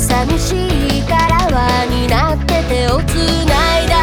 寂しいから輪になって手をつないだ